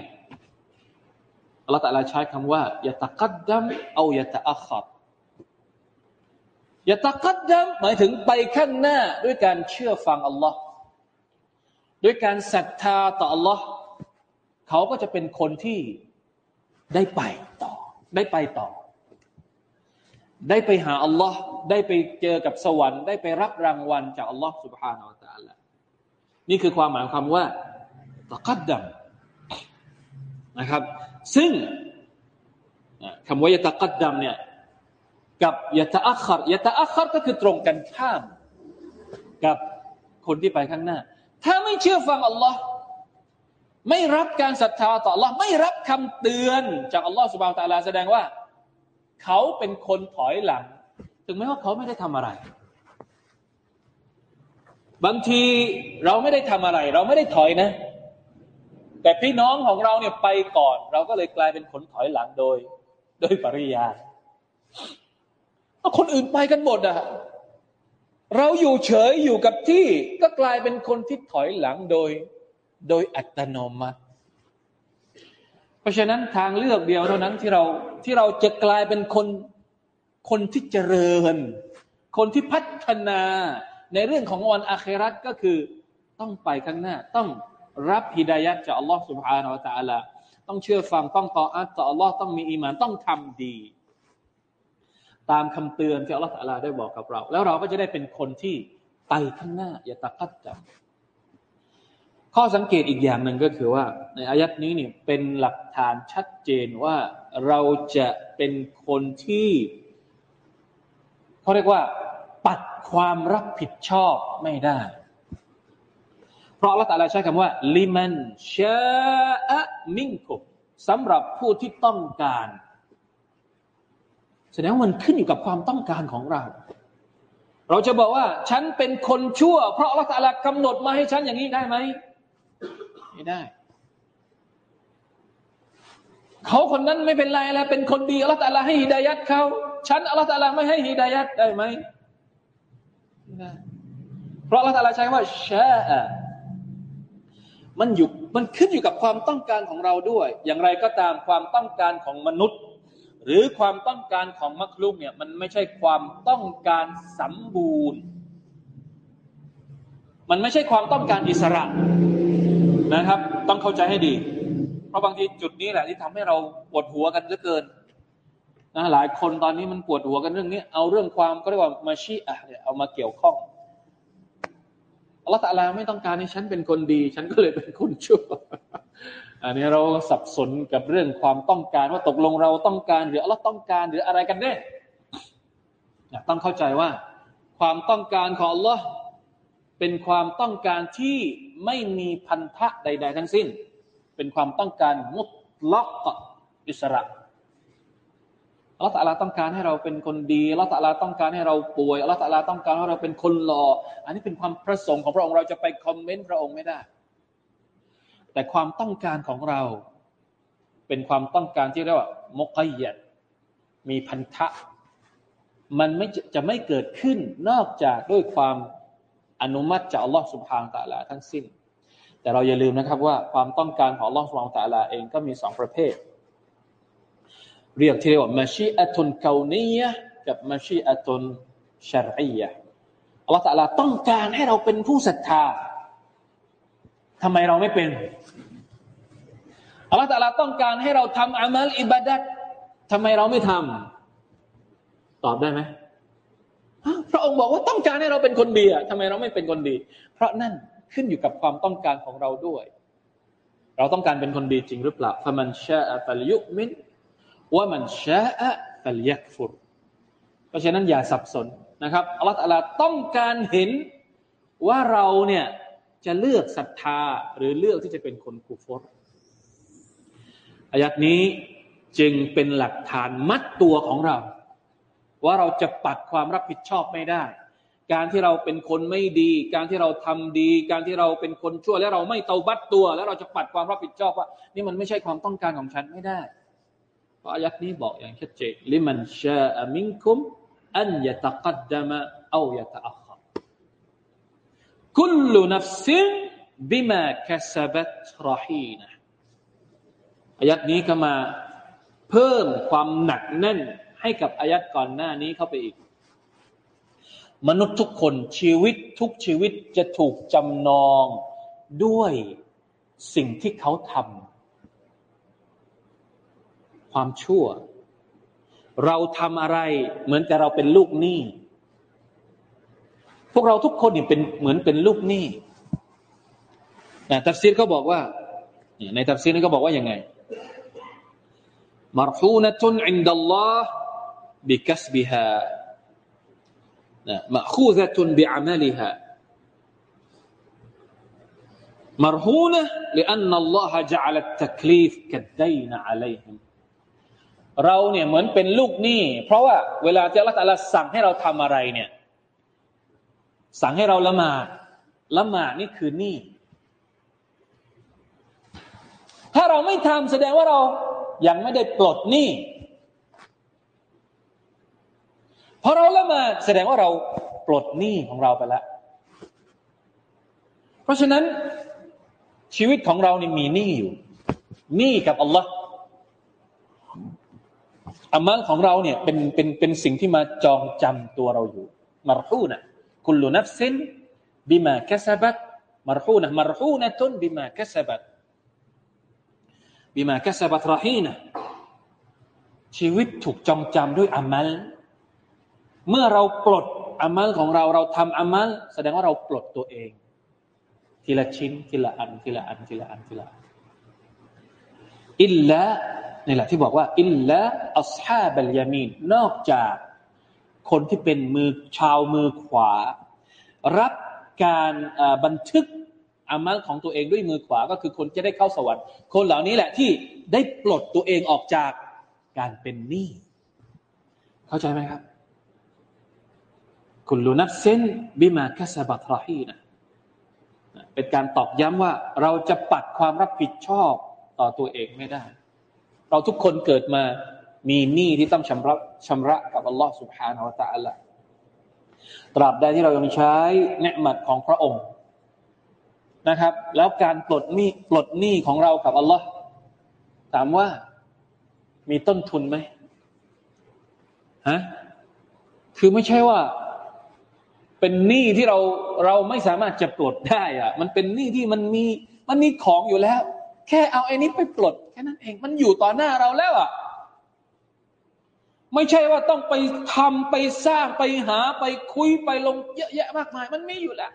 อัลลอฮฺตะลาใช้คำว่ายะตะกัดดัมเอายะตะอัครยะตะกัดดัมหมายถึงไปข้างหน้าด้วยการเชื่อฟังอัลลอฮ์ด้วยการศรัทธาต่ออัลลอฮ์ เขาก็จะเป็นคนที่ได้ไปต่อ ได้ไปต่อ ได้ไปหาอัลลอฮ์ได้ไปเจอกับสวรรค์ ได้ไปรับรางวัลจากอัลลอฮ์ سبحانه และ تعالى นี่คือความหมายคำว่าตะกัดดัมนะครับ ซึ่งคำว่ายะตะกัดดัมเนี่ยกับยะตะอัครยะตะอัครก็คือตรงกันข้าม กับคนที่ไปข้างหน้า ถ้าไม่เชื่อฟังอัลลอฮ์ ไม่รับการศรัทธาต่อ Allah ไม่รับคำเตือนจากอัลลอฮ์สุบานตะลาแสดงว่า เขาเป็นคนถอยหลัง ถึงแม้ว่าเขาไม่ได้ทำอะไร บางทีเราไม่ได้ทำอะไร เราไม่ได้ถอยนะ แต่พี่น้องของเราเนี่ยไปก่อน เราก็เลยกลายเป็นคนถอยหลังโดย โดยปริยายคนอื่นไปกันหมดอะเราอยู่เฉยอยู่กับที่ ก็กลายเป็นคนที่ถอยหลังโดย โดยอัตโนมัติ เพราะฉะนั้นทางเลือกเดียวเท่านั้นที่เราที่เราจะกลายเป็นคนคนที่เจริญ คนที่พัฒนาในเรื่องของวันอาครัตก็คือต้องไปข้างหน้า ต้องรับฮิดายัดจากอัลลอฮ์ سبحانه และ تعالى ต้องเชื่อฟังต้องต่ออัตต่ออัลลอฮ์ต้องมีอีมานต้องทำดี ตามคำเตือนที่อัลลอฮ์ตะลาได้บอกกับเรา แล้วเราก็จะได้เป็นคนที่ไปข้างหน้า อย่าตะกัดจับ ข้อสังเกตอีกอย่างหนึ่งก็คือว่า ในอายัดนี้เนี่ยเป็นหลักฐานชัดเจนว่าเราจะเป็นคนที่เขาเรียกว่า ปัดความรับผิดชอบไม่ได้ เพราะละตาลาใช้คำว่าลิมันชอะมิงกุสำหรับผู้ที่ต้องการ แสดงว่ามันขึ้นอยู่กับความต้องการของเราเราจะบอกว่า ฉันเป็นคนชั่ว เพราะละตาลากำหนดมาให้ฉันอย่างนี้ได้ไหม ไม่ได้ เขาคนนั้นไม่เป็นไรแล้วเป็นคนดีอัลลอฮฺตาลาให้ฮิดายัดเขาฉันอัลลอฮฺตาลาไม่ให้ฮิดายัดได้ไหมไม่ได้เพราะอัลลอฮฺตาลาใช้ว่าชามันอยู่มันขึ้นอยู่กับความต้องการของเราด้วย อย่างไรก็ตามความต้องการของมนุษย์ หรือความต้องการของมักลุกเนี่ย มันไม่ใช่ความต้องการสมบูรณ์ มันไม่ใช่ความต้องการอิสระ นะครับ ต้องเข้าใจให้ดี เพราะบางทีจุดนี้แหละที่ทำให้เราปวดหัวกันเหลือเกินนะหลายคนตอนนี้มันปวดหัวกันเรื่องนี้ เอาเรื่องความก็เรียกว่ามาชีอะเนี่ยเอามาเกี่ยวข้องอัลลอฮฺตะลาไม่ต้องการให้ฉันเป็นคนดี ฉันก็เลยเป็นคนชั่ว อันนี้เราสับสนกับเรื่องความต้องการว่าตกลงเราต้องการ หรืออัลลอฮ์ต้องการหรืออะไรกันแน่ต้องเข้าใจว่า ความต้องการของอัลลอฮ์ เป็นความต้องการที่ไม่มีพันธะใด ๆ ทั้งสิ้น เป็นความต้องการมุตลักอิสระอัลลอฮฺตะลาต้องการให้เราเป็นคนดีอัลลอฮฺตะลาต้องการให้เราป่วยอัลลอฮฺตะลาต้องการให้เราเป็นคนหล่อ อันนี้เป็นความประสงค์ของพระองค์เราจะไปคอมเมนต์พระองค์ไม่ได้ แต่ความต้องการของเรา เป็นความต้องการที่เรียกว่ามกยัดมีพันธะ มันไม่จะไม่เกิดขึ้นนอกจากด้วยความ อนุมัติจากอัลลอฮ์สุบฮานตะลาทั้งสิ้น แต่เราอย่าลืมนะครับว่าความต้องการของอัลลอฮ์สุบฮานตะลาเองก็มีสองประเภท เรียกที่เรียกว่ามาชีอัตุนเกาเนียกับมาชีอัตุนชารียะอัลลอฮ์ตะลาต้องการให้เราเป็นผู้ศรัทธาทำไมเราไม่เป็นอัลลอฮ์ตะลาต้องการให้เราทำอามัลอิบาดัตทำไมเราไม่ทำตอบได้ไหม พระองค์บอกว่าต้องการให้เราเป็นคนดีอะทำไมเราไม่เป็นคนดี เพราะนั่นขึ้นอยู่กับความต้องการของเราด้วย เราต้องการเป็นคนดีจริงหรือเปล่าฟะมันชาอะฟัลยุมินว่ามันชาอะฟัลยักฟุรเพราะฉะนั้นอย่าสับสนนะครับอัลลอฮฺต้องการเห็นว่าเราเนี่ยจะเลือกศรัทธาหรือเลือกที่จะเป็นคนกูฟรอายัดนี้จึงเป็นหลักฐานมัดตัวของเรา ว่าเราจะปัดความรับผิดชอบไม่ได้ การที่เราเป็นคนไม่ดี การที่เราทำดี การที่เราเป็นคนชั่ว แล้วเราไม่เตาบัตตัว แล้วเราจะปัดความรับผิดชอบว่า นี่มันไม่ใช่ความต้องการของฉันไม่ได้เพราะอายัดนี้บอกอย่างชัดเจนลิมันชาอมิงคุมอันยะตะกัดดมะเอายะตะอัคคุลนัฟซินบิมาคสบัตรฮีนะอายัดนี้ก็มาเพิ่มความหนักแน่น ให้กับอายัดก่อนหน้านี้เข้าไปอีก มนุษย์ทุกคนชีวิตทุกชีวิตจะถูกจำนองด้วยสิ่งที่เขาทำความชั่ว เราทำอะไรเหมือนแต่เราเป็นลูกหนี้พวกเราทุกคนเนี่ยเป็นเหมือนเป็นลูกหนี้นะตัฟซีรเขาบอกว่า ในตัฟซีรนี่ก็บอกว่ายังไงมารฮูนะตุนอินดัลลอฮ์ บิคัสบิฮานะมะคูซะตุนบิอามัลิฮามารฮูนะ لأن الله جعل التكليف كالدين عليهم เราเนี่ยเหมือนเป็นลูกหนี้เพราะว่าเวลาที่อัลลอฮฺสั่งให้เราทำอะไรเนี่ยสั่งให้เราละหมาดละหมาดนี่คือหนี้ถ้าเราไม่ทำแสดงว่าเรายังไม่ได้ปลดหนี้ พอเราละหมาดแสดงว่าเราปลดหนี้ของเราไปแล้ว เพราะฉะนั้นชีวิตของเรานี่มีหนี้อยู่หนี้กับอัลลอฮ์อามัลของเราเนี่ยเป็นเป็นเป็นสิ่งที่มาจองจำตัวเราอยู่ مرهونة كل نفس بما كسبت مرهونة مرهونة بما كسبت بما كسبت رهينةชีวิตถูกจองจำด้วยอามัล เมื่อเราปลดอามัลของเราเราทำอามัลแสดงว่าเราปลดตัวเอง ทีละชิ้นทีละอันทีละอันทีละอันทีละอันอิลละนี่แหละที่บอกว่า อิลละอัศฮาบัลยามีนนอกจากคนที่เป็นมือชาวมือขวา รับการบันทึกอามัลของตัวเองด้วยมือขวาก็คือคนจะได้เข้าสวรรค์ คนเหล่านี้แหละที่ได้ปลดตัวเองออกจากการเป็นหนี้เข้าใจไหมครับ คุณลูนับเซนบิมาคาสบัตราฮีนะเป็นการตอบย้ำว่าเราจะปัดความรับผิดชอบต่อตัวเองไม่ได้ เราทุกคนเกิดมามีหนี้ที่ต้องชำระชำระกับอัลลอฮ์สุบฮานาอัลตะอัลละตราบใดที่เรายังใช้เนืหมัดของพระองค์นะครับ แล้วการปลดหนี้ปลดหนี้ของเรากับอัลลอฮ์ถามว่ามีต้นทุนไหมฮะคือไม่ใช่ว่า เป็นหนี้ที่เราเราไม่สามารถจะปลดได้อะมันเป็นหนี้ที่มันมีมันมีของอยู่แล้ว แค่เอาไอ้นี้ไปปลดแค่นั้นเอง มันอยู่ต่อหน้าเราแล้วอะไม่ใช่ว่าต้องไปทำไปสร้างไปหาไปคุยไปลงเยอะแยะมากมาย มันม่อยู่แล้ว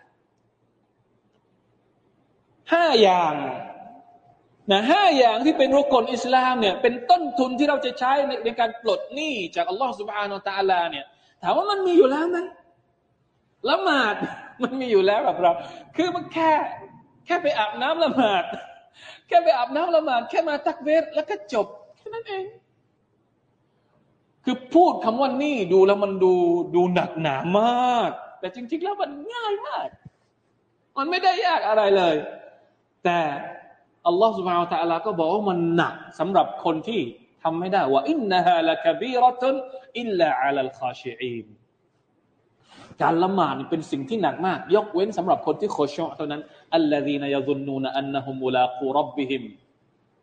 ห้าอย่างนะห้าอย่างที่เป็นรุกลอิสลามเนี่ยเป็นต้นทุนที่เราจะใช้ในในการปลดหนี้จากอัลลอฮฺสุบฮานาตาลาเนี่ยถามว่ามันมีอยู่แล้วไหม ละหมาดมันมีอยู่แล้วแบบเรา คือมันแค่แค่ไปอาบน้ำละหมาด แค่ไปอาบน้ำละหมาด แค่มาตักเวรแล้วก็จบแค่นั้นเอง คือพูดคำว่านี่ดูแล้วมันดูดูหนักหนามาก แต่จริง ๆ แล้วมันง่ายมาก มันไม่ได้ยากอะไรเลย แต่อัลลอฮฺสุบฮานตะอัลาก็บอกว่ามันหนักสำหรับคนที่ทำไม่ได้ว่าอินนาฮะละกบีรตุนอิลลาอัลลคาชีอีน การละหมาดเป็นสิ่งที่หนักมาก ยกเว้นสำหรับคนที่โคชอเท่านั้นอัลลอฮีนยาซุนนูนอันนะฮุมุลาคูรับบิฮิม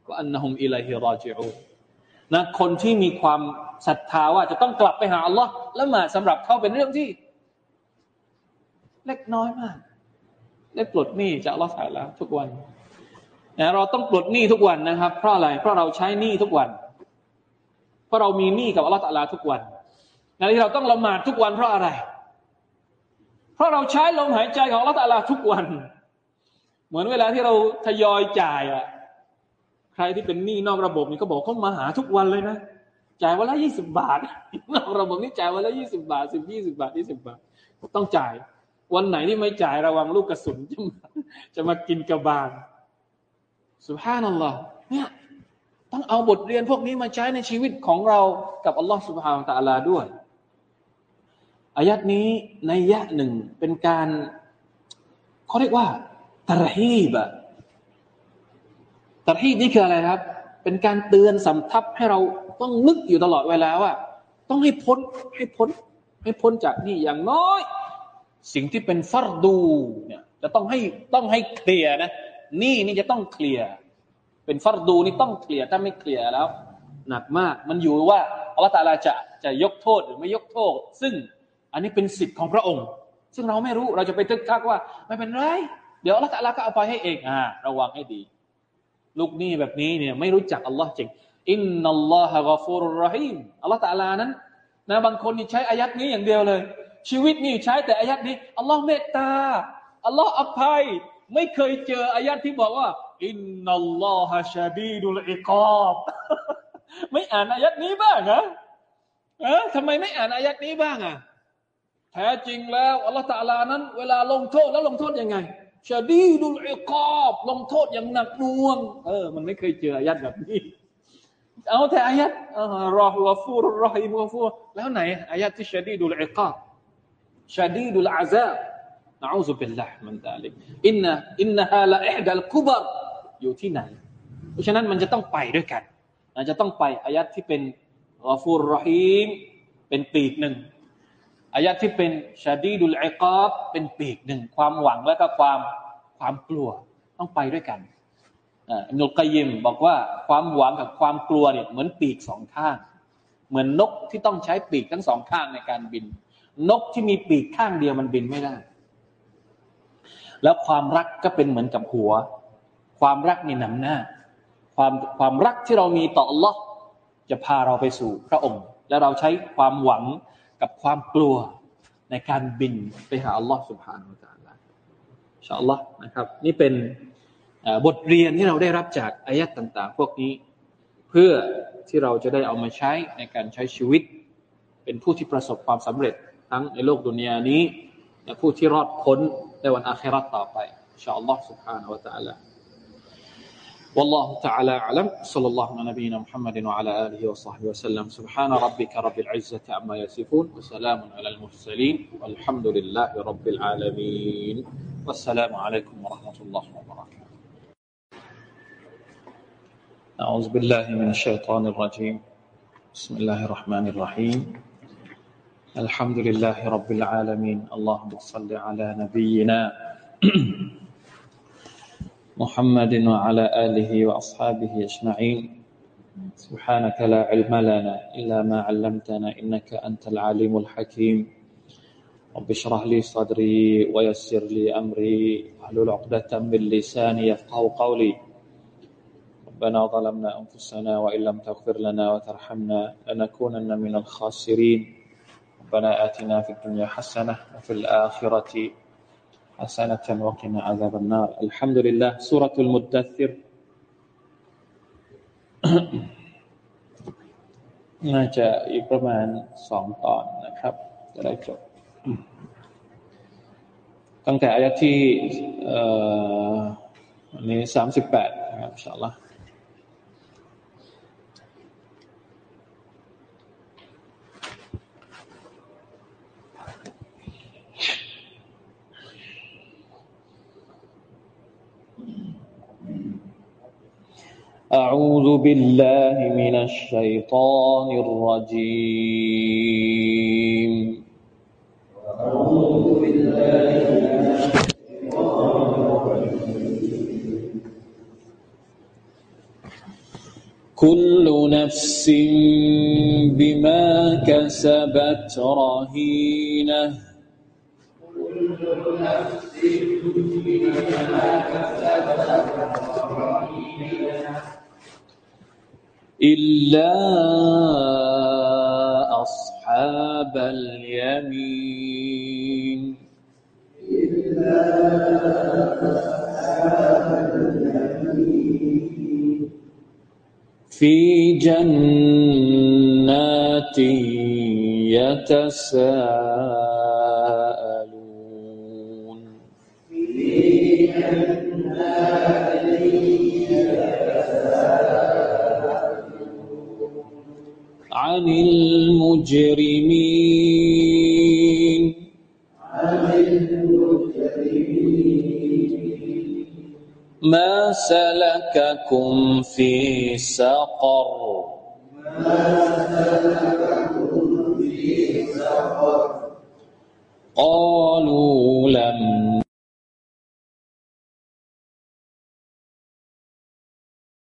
วะอันนะฮุมอิลัยฮิราจิอูนะคนที่มีความศรัทธาว่าจะต้องกลับไปหาอัลลอฮ์ละหมาดสำหรับเขาเป็นเรื่องที่ เล็กน้อยมาก ได้ปลดหนี้จากอัลลอฮ์สาแล้ว ทุกวันนะเราต้องปลดหนี้ทุกวันนะครับ เพราะอะไร เพราะเราใช้หนี้ทุกวัน เพราะเรามีหนี้กับอัลลอฮ์ตาลาทุกวันนะที่เราต้องละหมาดทุกวันเพราะอะไร ราะเราใช้ลมหายใจของอัลลอฮ์ตาลาทุกวัน เหมือนเวลาที่เราทยอยจ่ายอะใครที่เป็นหนี้นอกระบบนี่ก็บอกเขามาหาทุกวันเลยนะจ่ายวันละยี่สิบบาทนอกระบบนี่จ่ายวันละยี่สิบาทสิบยี่สิบาทยี่สิบาท ต้องจ่าย วันไหนที่ไม่จ่ายระวังลูกกระสุนจะมาจะมากินกระบาลสุภาพนั่นหรอเนี่ยต้องเอาบทเรียนพวกนี้มาใช้ในชีวิตของเรากับอัลลอฮฺสุบฮานตะอัลาด้วย อายัดนี้ในยะหนึ่งเป็นการเขาเรียกว่าตรฮีบะตรฮีบนี่คืออะไรครับ เป็นการเตือนสำทับให้เราต้องนึกอยู่ตลอดเวลาว่า ต้องให้พ้นให้พ้น ให้พ้นจากนี่อย่างน้อย สิ่งที่เป็นฟัรดูเนี่ยจะต้องให้ต้องให้เคลียร์นะนี่นี่จะต้องเคลียร์เป็นฟัรดูนี่ต้องเคลียร์ถ้าไม่เคลียร์แล้ว หนักมากมันอยู่ว่าอัลลอฮฺตาลาจะจะยกโทษหรือไม่ยกโทษ ซึ่ง อันนี้เป็นสิทธิ์ของพระองค์ ซึ่งเราไม่รู้เราจะไปตึกทักว่า ไม่เป็นไร เดี๋ยวอัลลอฮฺตาลาก็เอาไปให้เองอ่าระวังให้ดี ลูกนี้แบบนี้เนี่ยไม่รู้จักอัลลอฮ์จริงอินนัลลอฮะกอฟูรุรหิมอัลลอฮฺตาลานั้นนะบางคนนี่ใช้อายัดนี้อย่างเดียวเลย ชีวิตนี่ใช้แต่อายัดนี้อัลลอฮ์เมตตาอัลลอฮ์อภัย ไม่เคยเจออายัดที่บอกว่าอินนัลลอฮะชาดีดุลอิกอบไม่อ่านอายัดนี้บ้างเหรอเออทำไมไม่อ่านอายัดนี้บ้างอะ แท้จริงแล้วอัลลอฮฺตาลานั้น เวลาลงโทษแล้วลงโทษยังไงชาดีดุลอิกอบลงโทษอย่างหนักหน่วง เออ มันไม่เคยเจออายัดแบบนี้ เอาแต่อายัดรอฮุวฟูรรอฮิมัวฟูแล้วไหนอายัดที่ชาดีดุลอิกอบชาดีดุลอาซาบنعوذ بالله من ذلك إن إنها لإحدى الكبر อยู่ที่ไหน เพราะฉะนั้นมันจะต้องไปด้วยกันอาจจะต้องไปอายัดที่เป็นغفور رحيمเป็นปีกหนึ่ง อายัดที่เป็นشديد العقابเป็นปีกหนึ่งความหวังและก็ความความกลัวต้องไปด้วยกันอินุลกยิมบอกว่าความหวังกับความกลัวเนี่ยเหมือนปีกสองข้าง เหมือนนกที่ต้องใช้ปีกทั้งสองข้างในการบิน นกที่มีปีกข้างเดียวมันบินไม่ได้ แล้วความรักก็เป็นเหมือนกับหัว ความรักนี่นำหน้า ความความรักที่เรามีต่อ Allah จะพาเราไปสู่พระองค์ และเราใช้ความหวัง กับความกลัวในการบินไปหาอัลลอฮ์สุบฮานุตาลาอินชาอัลลอฮ์นะครับ นี่เป็นบทเรียนที่เราได้รับจากอายัดต่าง ๆ พวกนี้เพื่อที่เราจะได้เอามาใช้ในการใช้ชีวิต เป็นผู้ที่ประสบความสำเร็จทั้งในโลกดุนยานี้ และผู้ที่รอดพ้นในวันอาคราต่อไปอินชาอัลลอฮ์สุบฮานุตาลา والله تعالى أعلم. صلى الله على نبينا محمد وعلى آله وصحبه وسلم. سبحان ربك رب العزة عما يصفون وسلام على المرسلين والحمد لله رب العالمين. والسلام عليكم ورحمة الله وبركاته. أعوذ بالله من الشيطان الرجيم. بسم الله الرحمن الرحيم. الحمد لله رب العالمين. اللهم صل على نبينا محمد وعلى آله وأصحابه أجمعين. سبحانك لا علم لنا إلا ما علمتنا إنك أنت العليم الحكيم. رب اشرح لي صدري ويسر لي أمري. واحلل عقدة من لساني يفقه قولي. ربنا ظلمنا أنفسنا وإن لم تغفر لنا وترحمنا لنكونن من الخاسرين. ربنا آتنا في الدنيا حسنة وفي الآخرة حسنة وقنا عذاب النار الحمد لله سورة المدثر น่าจะอีกประมาณสองตอนนะครับ จะได้จบตั้งแต่อายะที่อันนี้สามสิบแปดนะครับอินชาอัลลอฮ์ أعوذ بالله من الشيطان الرجيم. أعوذ بالله من الشيطان الرجيم كل نفس بما كسبت رهينة كل نفس بما كسبت رهينة. إلا أصحاب اليمين إلا أصحاب اليمين في جنات يتساءلون المجرمين. ما سلككم في سقر؟ قالوا لم